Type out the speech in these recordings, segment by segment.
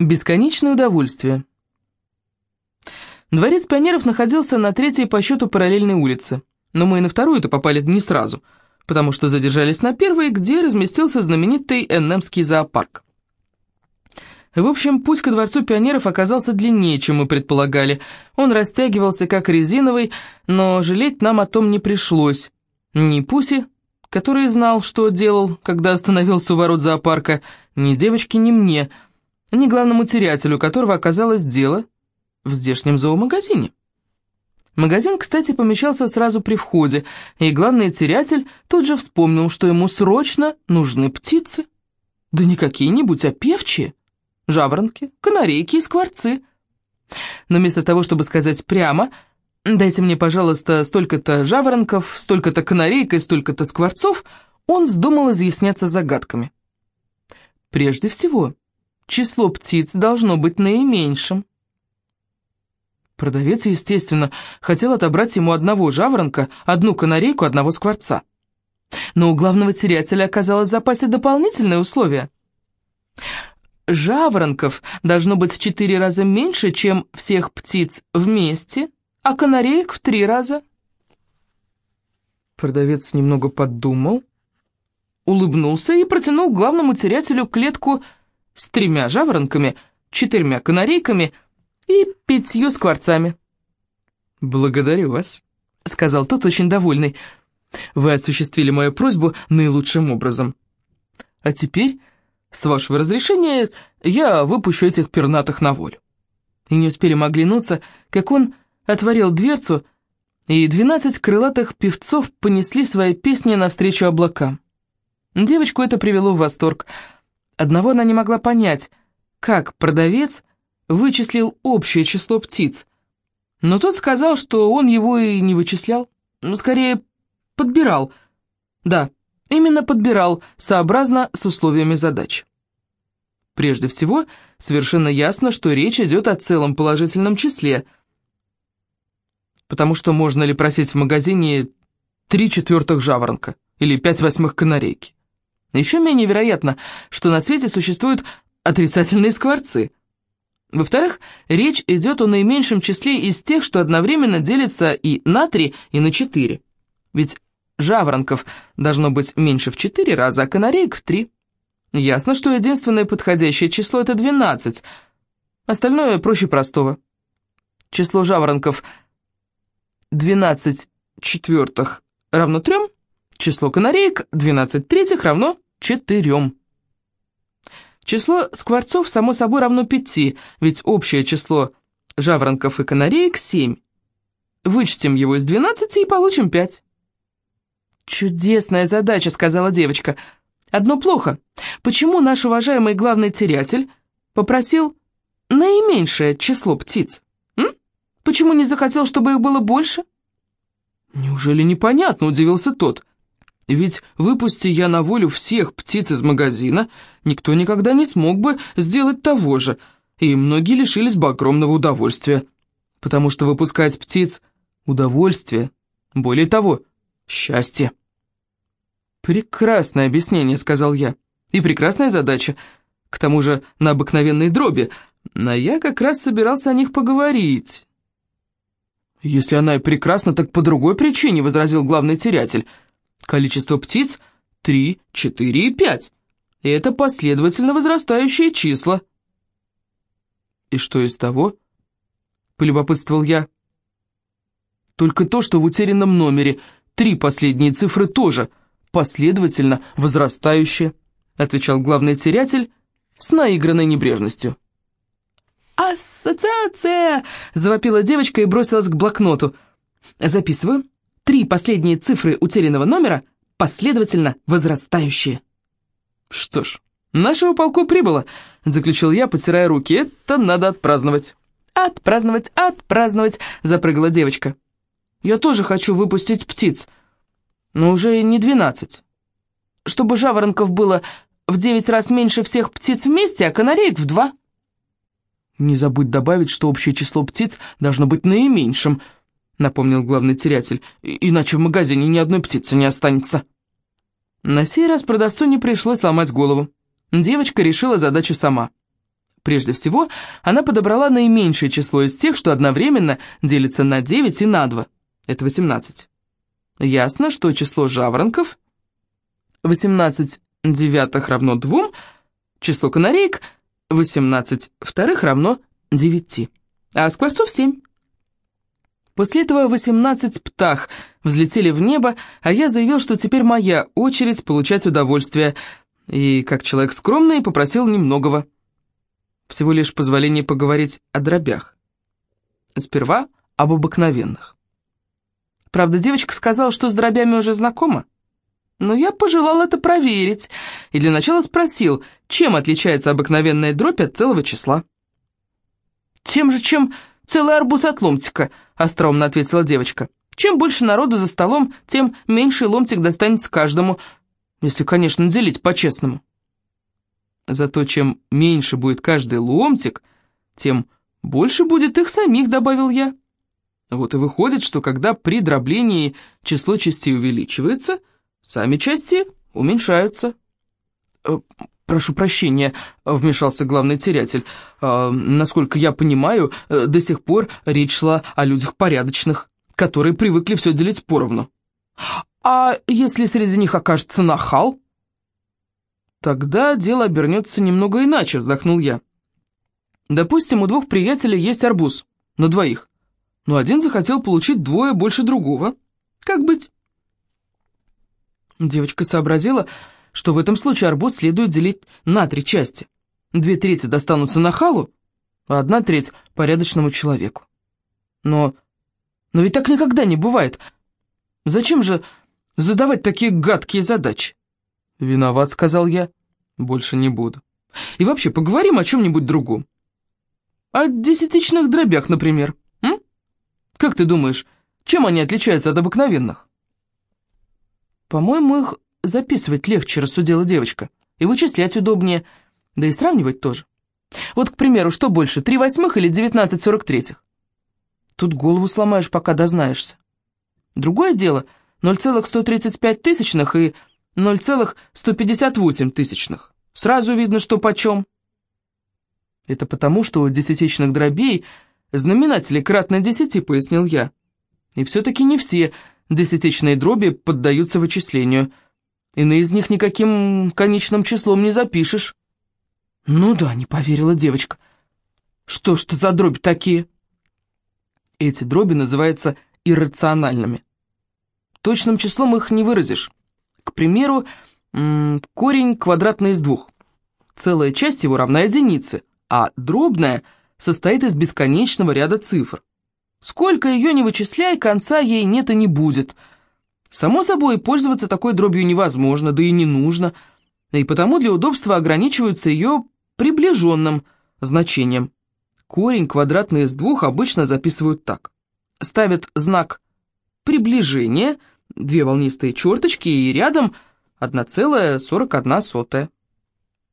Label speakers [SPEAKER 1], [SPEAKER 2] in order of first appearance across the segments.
[SPEAKER 1] Бесконечное удовольствие. Дворец пионеров находился на третьей по счету параллельной улице, но мы и на вторую-то попали не сразу, потому что задержались на первой, где разместился знаменитый Эннемский зоопарк. В общем, путь ко Дворцу пионеров оказался длиннее, чем мы предполагали. Он растягивался как резиновый, но жалеть нам о том не пришлось. Ни Пуси, который знал, что делал, когда остановился у ворот зоопарка, ни девочки, ни мне — ни главному терятелю, которого оказалось дело в здешнем зоомагазине. Магазин, кстати, помещался сразу при входе, и главный терятель тут же вспомнил, что ему срочно нужны птицы. Да не какие-нибудь, а певчие. Жаворонки, канарейки и скворцы. Но вместо того, чтобы сказать прямо «дайте мне, пожалуйста, столько-то жаворонков, столько-то канарейк и столько-то скворцов», он вздумал изъясняться загадками. Прежде всего, число птиц должно быть наименьшим. Продавец, естественно, хотел отобрать ему одного жаворонка, одну канарейку, одного скворца. Но у главного терятеля оказалось в запасе дополнительное условие. Жаворонков должно быть в четыре раза меньше, чем всех птиц вместе, а канареек в три раза. Продавец немного подумал, улыбнулся и протянул главному терятелю клетку с тремя жаворонками, четырьмя канарейками и пятью скворцами. «Благодарю вас», — сказал тот, очень довольный. «Вы осуществили мою просьбу наилучшим образом. А теперь, с вашего разрешения, я выпущу этих пернатых на волю». И не успели мы оглянуться, как он отворил дверцу, и двенадцать крылатых певцов понесли свои песни навстречу облакам. Девочку это привело в восторг — Одного она не могла понять, как продавец вычислил общее число птиц. Но тот сказал, что он его и не вычислял, скорее подбирал. Да, именно подбирал, сообразно с условиями задач. Прежде всего, совершенно ясно, что речь идет о целом положительном числе, потому что можно ли просить в магазине три четвертых жаворонка или пять восьмых канарейки. Еще менее вероятно, что на свете существуют отрицательные скворцы. Во-вторых, речь идет о наименьшем числе из тех, что одновременно делятся и на три, и на четыре. Ведь жаворонков должно быть меньше в четыре раза, а канареек в три. Ясно, что единственное подходящее число — это 12. Остальное проще простого. Число жаворонков 12 четвертых равно 3, число канареек 12 третьих равно четырем. Число скворцов, само собой, равно пяти, ведь общее число жаворонков и канареек — семь. Вычтем его из двенадцати и получим пять. «Чудесная задача», — сказала девочка. «Одно плохо. Почему наш уважаемый главный терятель попросил наименьшее число птиц? М? Почему не захотел, чтобы их было больше?» «Неужели непонятно?» — удивился тот. Ведь выпусти я на волю всех птиц из магазина, никто никогда не смог бы сделать того же, и многие лишились бы огромного удовольствия. Потому что выпускать птиц — удовольствие, более того, счастье. «Прекрасное объяснение», — сказал я, — «и прекрасная задача, к тому же на обыкновенной дроби, но я как раз собирался о них поговорить». «Если она и прекрасна, так по другой причине», — возразил главный терятель — Количество птиц — три, четыре и пять. Это последовательно возрастающие числа. «И что из того?» — полюбопытствовал я. «Только то, что в утерянном номере три последние цифры тоже последовательно возрастающие», — отвечал главный терятель с наигранной небрежностью. «Ассоциация!» — завопила девочка и бросилась к блокноту. «Записываю. Три последние цифры утерянного номера последовательно возрастающие. Что ж, нашего полку прибыло, заключил я, потирая руки. Это надо отпраздновать. Отпраздновать, отпраздновать, запрыгала девочка. Я тоже хочу выпустить птиц, но уже не двенадцать. Чтобы жаворонков было в девять раз меньше всех птиц вместе, а канареек в два. Не забудь добавить, что общее число птиц должно быть наименьшим, — напомнил главный терятель, — «иначе в магазине ни одной птицы не останется». На сей раз продавцу не пришлось ломать голову. Девочка решила задачу сама. Прежде всего, она подобрала наименьшее число из тех, что одновременно делится на 9 и на 2. Это 18. Ясно, что число жаворонков 18 девятых равно 2, число канареек 18 вторых равно 9, а скворцов 7. После этого 18 птах взлетели в небо, а я заявил, что теперь моя очередь получать удовольствие, и, как человек скромный, попросил немногого. Всего лишь позволение поговорить о дробях. Сперва об обыкновенных. Правда, девочка сказала, что с дробями уже знакома. Но я пожелал это проверить, и для начала спросил, чем отличается обыкновенная дробь от целого числа. «Тем же, чем целый арбуз от ломтика», — остроумно ответила девочка. «Чем больше народу за столом, тем меньше ломтик достанется каждому, если, конечно, делить по-честному». Зато чем меньше будет каждый ломтик, тем больше будет их самих, добавил я. Вот и выходит, что когда при дроблении число частей увеличивается, сами части уменьшаются. «Прошу прощения», — вмешался главный терятель. «Э, «Насколько я понимаю, э, до сих пор речь шла о людях порядочных, которые привыкли все делить поровну». «А если среди них окажется нахал?» «Тогда дело обернется немного иначе», — вздохнул я. «Допустим, у двух приятелей есть арбуз, на двоих, но один захотел получить двое больше другого. Как быть?» Девочка сообразила, что в этом случае арбуз следует делить на три части. Две трети достанутся нахалу, а одна треть — порядочному человеку. Но... но ведь так никогда не бывает. Зачем же задавать такие гадкие задачи? «Виноват», — сказал я. «Больше не буду. И вообще, поговорим о чем-нибудь другом. О десятичных дробях, например. М? Как ты думаешь, чем они отличаются от обыкновенных?» «По-моему, их записывать легче», — рассудила девочка. «И вычислять удобнее, да и сравнивать тоже. Вот, к примеру, что больше, три восьмых или девятнадцать сорок третьих?» Тут голову сломаешь, пока дознаешься. Другое дело — 0,135 тысячных и 0,158 тысячных. Сразу видно, что почем. Это потому, что у десятичных дробей знаменатели кратно десяти, пояснил я. И все-таки не все десятичные дроби поддаются вычислению. Иные из них никаким конечным числом не запишешь. Ну да, не поверила девочка. Что ж это за дроби такие? Эти дроби называются иррациональными. Точным числом их не выразишь. К примеру, корень квадратный из двух. Целая часть его равна единице, а дробная состоит из бесконечного ряда цифр. Сколько ее не вычисляй, конца ей нет и не будет. Само собой, пользоваться такой дробью невозможно, да и не нужно, и потому для удобства ограничиваются ее приближенным значением. Корень квадратный из двух обычно записывают так. Ставят знак приближения – две волнистые черточки и рядом 1,41.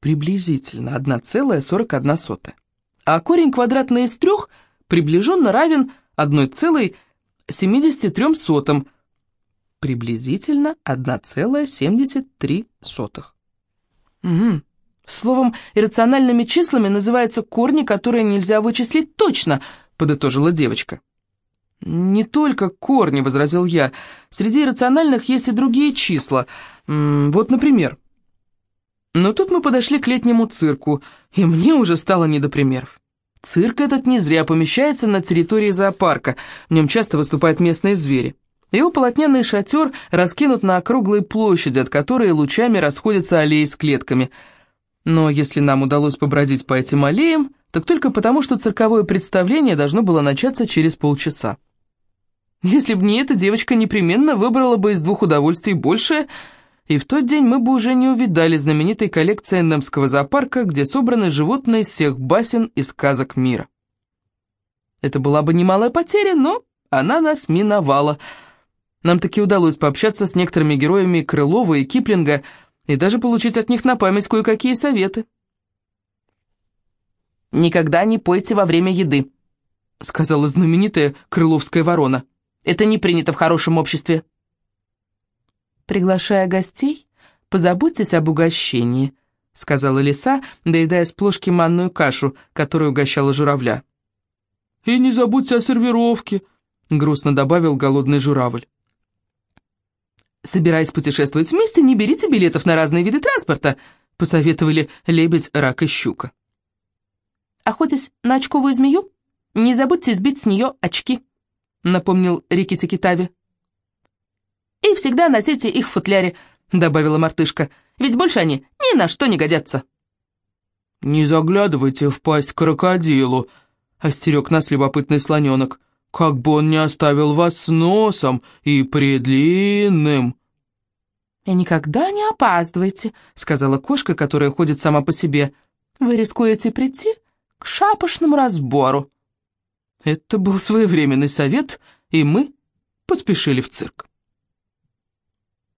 [SPEAKER 1] Приблизительно 1,41. А корень квадратный из трех приближенно равен 1,73. Приблизительно 1,73. Угу. Словом, иррациональными числами называются корни, которые нельзя вычислить точно, подытожила девочка. «Не только корни», — возразил я. «Среди рациональных есть и другие числа. Вот, например». Но тут мы подошли к летнему цирку, и мне уже стало не до примеров. Цирк этот не зря помещается на территории зоопарка, в нем часто выступают местные звери. Его полотняный шатер раскинут на округлой площади, от которой лучами расходятся аллеи с клетками. Но если нам удалось побродить по этим аллеям, так только потому, что цирковое представление должно было начаться через полчаса. Если б не эта девочка непременно выбрала бы из двух удовольствий большее, и в тот день мы бы уже не увидали знаменитой коллекции Немского зоопарка, где собраны животные всех басен и сказок мира. Это была бы немалая потеря, но она нас миновала. Нам таки удалось пообщаться с некоторыми героями Крылова и Киплинга и даже получить от них на память кое-какие советы. «Никогда не пойте во время еды», — сказала знаменитая крыловская ворона. Это не принято в хорошем обществе». «Приглашая гостей, позаботьтесь об угощении», — сказала лиса, доедая с плошки манную кашу, которую угощала журавля.
[SPEAKER 2] «И не забудьте о сервировке», — грустно добавил голодный журавль.
[SPEAKER 1] «Собираясь путешествовать вместе, не берите билетов на разные виды транспорта», — посоветовали лебедь, рак и щука. «Охотясь на очковую змею, не забудьте сбить с нее очки», — напомнил Рикки Китави. «И всегда носите их в футляре», — добавила мартышка, «ведь больше они ни на что не годятся».
[SPEAKER 2] «Не заглядывайте в пасть крокодилу», — остерег нас любопытный слоненок как бы он не оставил вас с носом и предлинным».
[SPEAKER 1] «И никогда не опаздывайте», — сказала кошка, которая ходит сама по себе. «Вы рискуете прийти к шапошному разбору».
[SPEAKER 2] Это был своевременный совет, и мы поспешили в цирк.